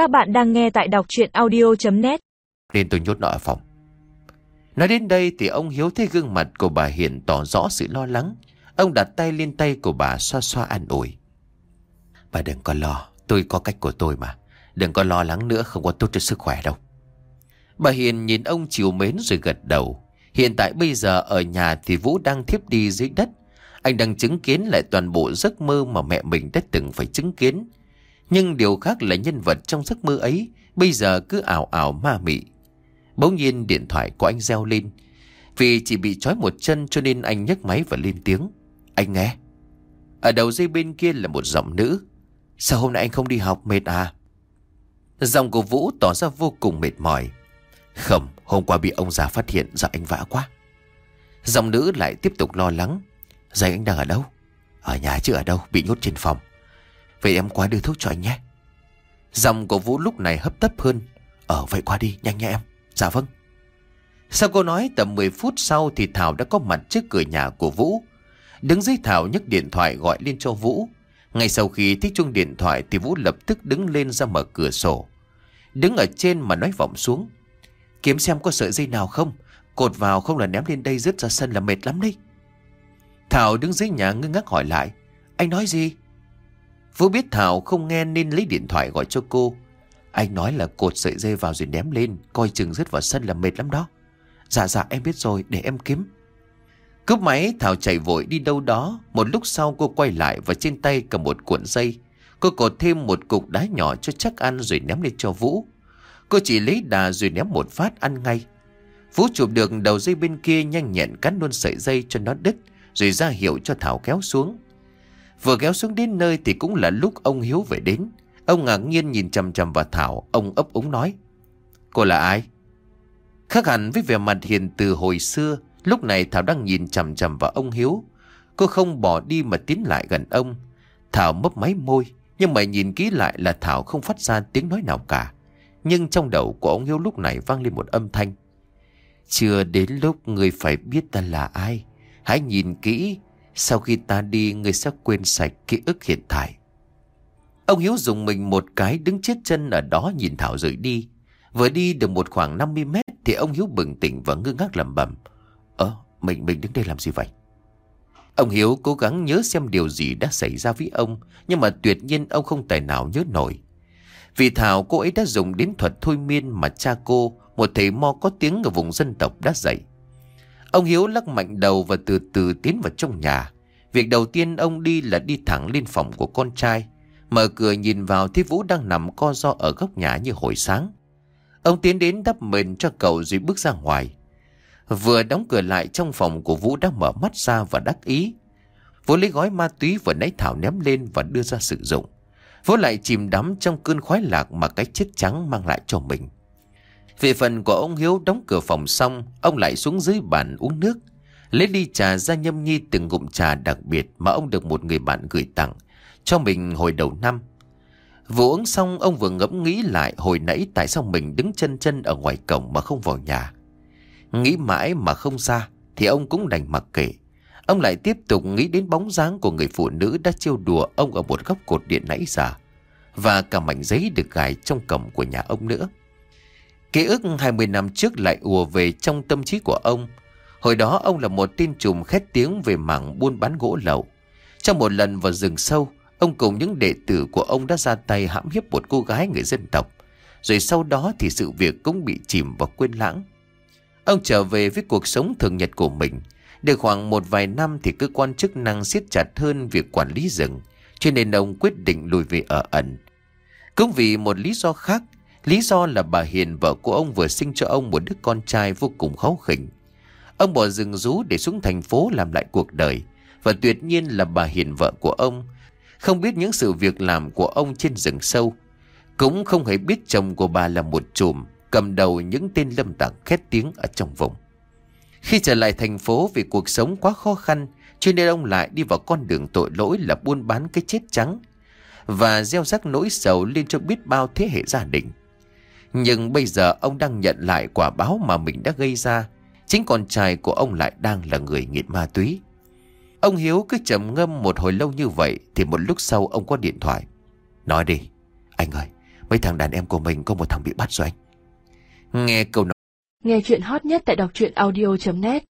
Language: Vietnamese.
Các bạn đang nghe tại đọc chuyện audio.net Nên tôi nhốt nó ở phòng. Nói đến đây thì ông Hiếu thấy gương mặt của bà Hiền tỏ rõ sự lo lắng. Ông đặt tay lên tay của bà xoa xoa an ủi. Bà đừng có lo, Tôi có cách của tôi mà. Đừng có lo lắng nữa, không có tốt cho sức khỏe đâu. Bà Hiền nhìn ông chiều mến rồi gật đầu. Hiện tại bây giờ ở nhà thì Vũ đang thiếp đi dưới đất. Anh đang chứng kiến lại toàn bộ giấc mơ mà mẹ mình đã từng phải chứng kiến. Nhưng điều khác là nhân vật trong giấc mơ ấy Bây giờ cứ ảo ảo ma mị. Bỗng nhiên điện thoại của anh reo lên. Vì chỉ bị trói một chân cho nên anh nhấc máy và lên tiếng. Anh nghe. Ở đầu dây bên kia là một giọng nữ. Sao hôm nay anh không đi học, mệt à? Giọng của Vũ tỏ ra vô cùng mệt mỏi. Không, hôm qua bị ông già phát hiện giờ anh vã quá. Giọng nữ lại tiếp tục lo lắng. Giày anh đang ở đâu? Ở nhà chứ, ở đâu? Bị nhốt trên phòng. Vậy em qua đưa thuốc cho anh nhé. Giọng của Vũ lúc này hấp tấp hơn. Ờ vậy qua đi, nhanh nha em. Dạ vâng. Sau cô nói, tầm 10 phút sau Thì Thảo đã có mặt trước cửa nhà của Vũ. Đứng dưới Thảo nhấc điện thoại gọi lên cho Vũ. Ngay sau khi thích chuông điện thoại Thì Vũ lập tức đứng lên ra mở cửa sổ. Đứng ở trên mà nói vọng xuống. Kiếm xem có sợi dây nào không? Cột vào không là ném lên đây, rớt ra sân là mệt lắm đấy. Thảo đứng dưới nhà ngưng ngắc hỏi lại. Anh nói gì? Vũ biết Thảo không nghe nên lấy điện thoại gọi cho cô. Anh nói là cột sợi dây vào rồi ném lên, Coi chừng rớt vào sân là mệt lắm đó. Dạ dạ em biết rồi, để em kiếm. Cúp máy, Thảo chạy vội đi đâu đó. Một lúc sau, cô quay lại và trên tay cầm một cuộn dây. Cô cột thêm một cục đá nhỏ cho chắc ăn rồi ném lên cho Vũ. Cô chỉ lấy đà rồi ném một phát ăn ngay. Vũ chụp được đầu dây bên kia nhanh nhẹn cắt luôn sợi dây cho nó đứt, Rồi ra hiệu cho Thảo kéo xuống. Vừa kéo xuống đến nơi thì cũng là lúc ông Hiếu về đến. Ông ngạc nhiên nhìn chầm chầm vào Thảo, Ông ấp úng nói, Cô là ai? Khác hẳn với vẻ mặt hiền từ hồi xưa, Lúc này Thảo đang nhìn chầm chầm vào ông Hiếu. Cô không bỏ đi mà tiến lại gần ông. Thảo mấp máy môi, Nhưng mà nhìn kỹ lại là Thảo không phát ra tiếng nói nào cả. Nhưng trong đầu của ông Hiếu lúc này vang lên một âm thanh. Chưa đến lúc người phải biết ta là ai. Hãy nhìn kỹ sau khi ta đi, người sẽ quên sạch ký ức hiện tại. Ông Hiếu dùng mình một cái, đứng chết chân ở đó nhìn Thảo rời đi. Vừa đi được một khoảng 50 mét Thì ông Hiếu bừng tỉnh và ngơ ngác lẩm bẩm. Ờ mình mình đứng đây làm gì vậy? Ông Hiếu cố gắng nhớ xem điều gì đã xảy ra với ông, Nhưng mà tuyệt nhiên ông không tài nào nhớ nổi. Vì Thảo, cô ấy đã dùng đến thuật thôi miên mà cha cô, Một thầy mo có tiếng ở vùng dân tộc đã dạy. Ông Hiếu lắc mạnh đầu và từ từ tiến vào trong nhà. Việc đầu tiên ông đi là đi thẳng lên phòng của con trai. Mở cửa nhìn vào thì Vũ đang nằm co do ở góc nhà như hồi sáng. Ông tiến đến đắp mền cho cậu rồi bước ra ngoài. Vừa đóng cửa lại, trong phòng của Vũ đã mở mắt ra và đắc ý. Vũ lấy gói ma túy vừa nãy Thảo ném lên và đưa ra sử dụng. Vũ lại chìm đắm trong cơn khoái lạc mà cái chết trắng mang lại cho mình. Về phần của ông Hiếu đóng cửa phòng xong, Ông lại xuống dưới bàn uống nước Lấy đi trà ra nhâm nhi từng ngụm trà đặc biệt Mà ông được một người bạn gửi tặng, Cho mình hồi đầu năm Vừa uống xong, ông vừa ngẫm nghĩ lại Hồi nãy tại sao mình đứng chân chân ở ngoài cổng mà không vào nhà Nghĩ mãi mà không ra, Thì ông cũng đành mặc kệ Ông lại tiếp tục nghĩ đến bóng dáng của người phụ nữ đã trêu đùa ông ở một góc cột điện nãy giờ. Và cả mảnh giấy được gài trong cổng của nhà ông nữa. Ký ức 20 năm trước lại ùa về trong tâm trí của ông. Hồi đó ông là một tên trùm khét tiếng về mảng buôn bán gỗ lậu. Trong một lần vào rừng sâu, ông cùng những đệ tử của ông đã ra tay hãm hiếp một cô gái người dân tộc. Rồi sau đó thì sự việc cũng bị chìm và quên lãng. Ông trở về với cuộc sống thường nhật của mình. Được khoảng một vài năm thì cơ quan chức năng siết chặt hơn việc quản lý rừng. Cho nên ông quyết định lùi về ở ẩn. Cũng vì một lý do khác, lý do là bà Hiền vợ của ông vừa sinh cho ông một đứa con trai vô cùng khó khỉnh. Ông bỏ rừng rú để xuống thành phố làm lại cuộc đời. Và tuyệt nhiên là bà Hiền vợ của ông. Không biết những sự việc làm của ông trên rừng sâu. Cũng không hề biết chồng của bà là một chùm cầm đầu những tên lâm tặc khét tiếng ở trong vùng. Khi trở lại thành phố vì cuộc sống quá khó khăn, cho nên ông lại đi vào con đường tội lỗi là buôn bán cái chết trắng và gieo rắc nỗi sầu lên cho biết bao thế hệ gia đình. Nhưng bây giờ ông đang nhận lại quả báo mà mình đã gây ra. Chính con trai của ông lại đang là người nghiện ma túy. Ông Hiếu cứ trầm ngâm một hồi lâu như vậy thì một lúc sau ông có điện thoại. Nói đi, anh ơi, Mấy thằng đàn em của mình có một thằng bị bắt rồi anh Nghe câu nói Nghe chuyện hot nhất tại đọc truyện audio.net